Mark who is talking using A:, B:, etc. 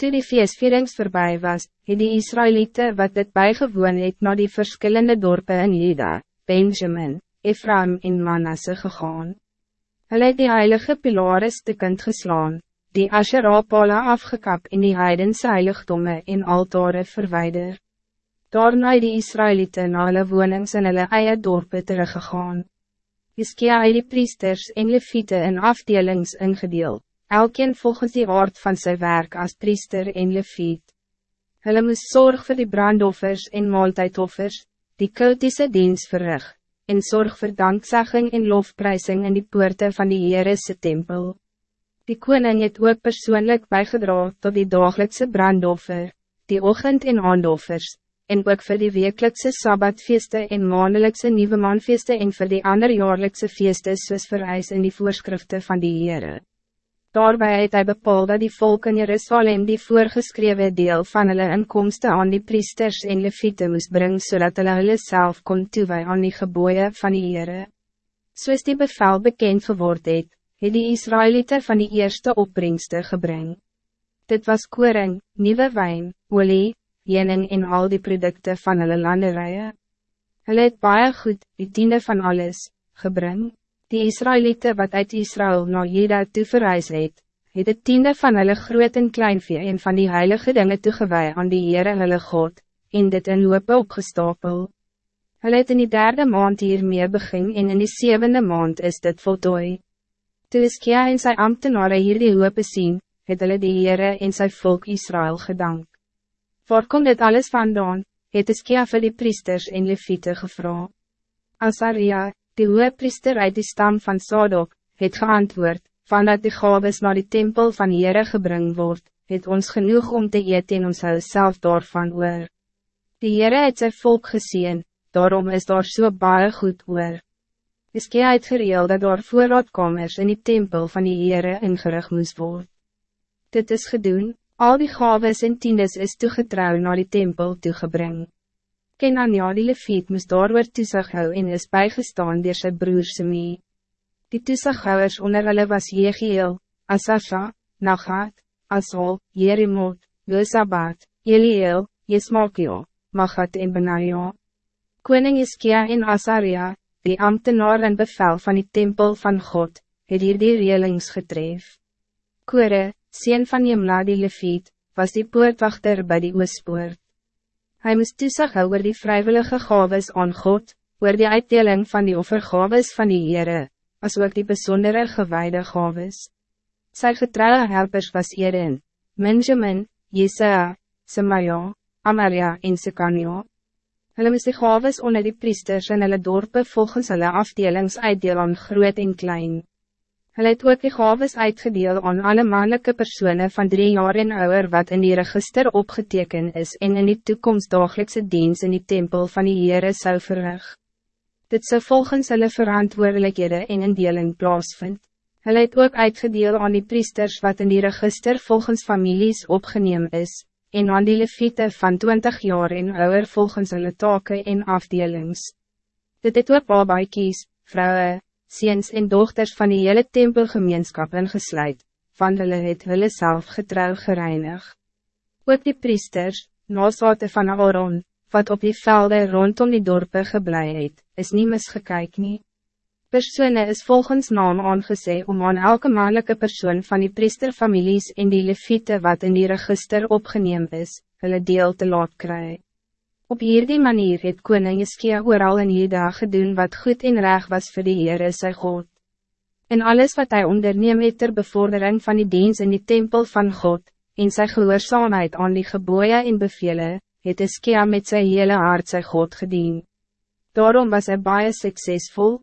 A: Toe die feestvierings voorbij was, het die Israëlieten wat dit bijgewoon het na die verschillende dorpen in Juda, Benjamin, Ephraim en Manasse gegaan. Hulle het die heilige pilare stukkend geslaan, die Asherapala afgekap in die heidense heiligdomme en altare verwijder. Daarna het die Israëlieten na hulle wonings in hulle eie dorpe teruggegaan. Hiskia het die priesters en leviete in afdelings ingedeeld elkeen volgens die aard van zijn werk als priester en leviet. Hulle moes zorg voor die brandoffers en maaltijdoffers, die kultische dienst verrig, en zorg voor dankzegging en lofprijsing in die poorten van die Heerese tempel. Die koning het ook persoonlijk bijgedra tot die dagelijkse brandoffer, die ochtend- en aandoffers, en ook voor die wekelijkse sabbatfeeste en maandelijkse nieuwe manfeeste en voor die ander jaarlijkse feeste soos vereis in die voorschriften van die Heere. Daarbij het hij bepaald dat die volk in Jerusalem die voorgeschreven deel van hulle inkomsten aan die priesters en leviete moest brengen, zodat hulle hulle self kon toewee aan die geboeien van die Heere. Soos die bevel bekend geword het, het die Israëlieten van die eerste opbrengste gebring. Dit was koring, nieuwe wijn, olie, jening en al die producten van hulle landerijen. Hulle het baie goed, die tiende van alles, gebring. Die Israëlieten wat uit Israël naar Jeda toe verreis het, het het tiende van hulle groot en kleinvee en van die heilige dingen toegewee aan die Heere hulle God, en dit in loope opgestapel. Hulle het in die derde maand hiermee begin en in die zevende maand is dit voltooi. Toe Iskia en sy ambtenare hier die loope sien, het hulle die Heere en sy volk Israël gedank. Waar kom dit alles vandaan, het Iskia vir die priesters en leviete gevra. Asaria, die priester uit die stam van Sadok, het geantwoord, van dat die gabes naar die tempel van Heere gebring word, het ons genoeg om te eet en ons hou self daarvan oor. Die Heere het sy volk gezien, daarom is daar so baie goed oor. Iskie het gereel dat daar voorraadkamers in die tempel van die Heere ingerig moes word. Dit is gedoen, al die gabes en tiendes is toegetrouw naar die tempel toegebring. Kenania die leviet moes daar oor toesig hou en is bijgestaan door sy broer Semi. Die toesighouwers onder hulle was Jegiel, Asasha, Nagat, Asol, Jerimot, Josabat, Eliel, Jesmakio, Magat en Benaja. Koning Iskia en Asaria, die ambtenaar en bevel van die tempel van God, het hier die reelings getref. Kore, sien van Jemla die leviet, was die poortwachter bij die oospoort. Hij moest toesig hou oor die vrijwillige gaves aan God, oor die uitdeling van die offergaves van die Heere, as ook die bijzondere gewijde gaves. Sy getrouwe helpers was Eren, Benjamin, Jesaja, Semaja, Amaria en Sekania. Hulle moest die gaves onder die priesters en hulle dorpe volgens hulle afdelings uitdeel aan groot en klein. Hij het ook die gaves uitgedeel aan alle mannelijke personen van drie jaar en ouder wat in die register opgeteken is en in die toekomst dagelijkse dienst in die tempel van die Heere zou verrig. Dit zou volgens hulle verantwoordelijkheden in een deling plaasvind. Hij het ook uitgedeel aan die priesters wat in die register volgens families opgeneem is, en aan die leviete van 20 jaar en ouder volgens hulle taken en afdelings. Dit het ook babaikies, vrouwen, ziens en dochters van die hele tempelgemeenskap ingesluid, van hulle het hulle self getrouw gereinig. Ook die priesters, nasate van Aaron, wat op die velde rondom die dorpe geblei het, is nie misgekyk nie. Persone is volgens naam aangezee om aan elke mannelijke persoon van die priesterfamilies en die leviete wat in die register opgeneem is, hulle deel te laat krijgen. Op hierdie manier het koning Iskia ooral in Juda gedoen wat goed en reg was voor de Heere sy God. En alles wat hij onderneem het ter bevordering van die dienst in die tempel van God, en sy gehoorzaamheid aan die geboeien en bevele, het Iskia met sy hele hart sy God gedien. Daarom was hij baie succesvol,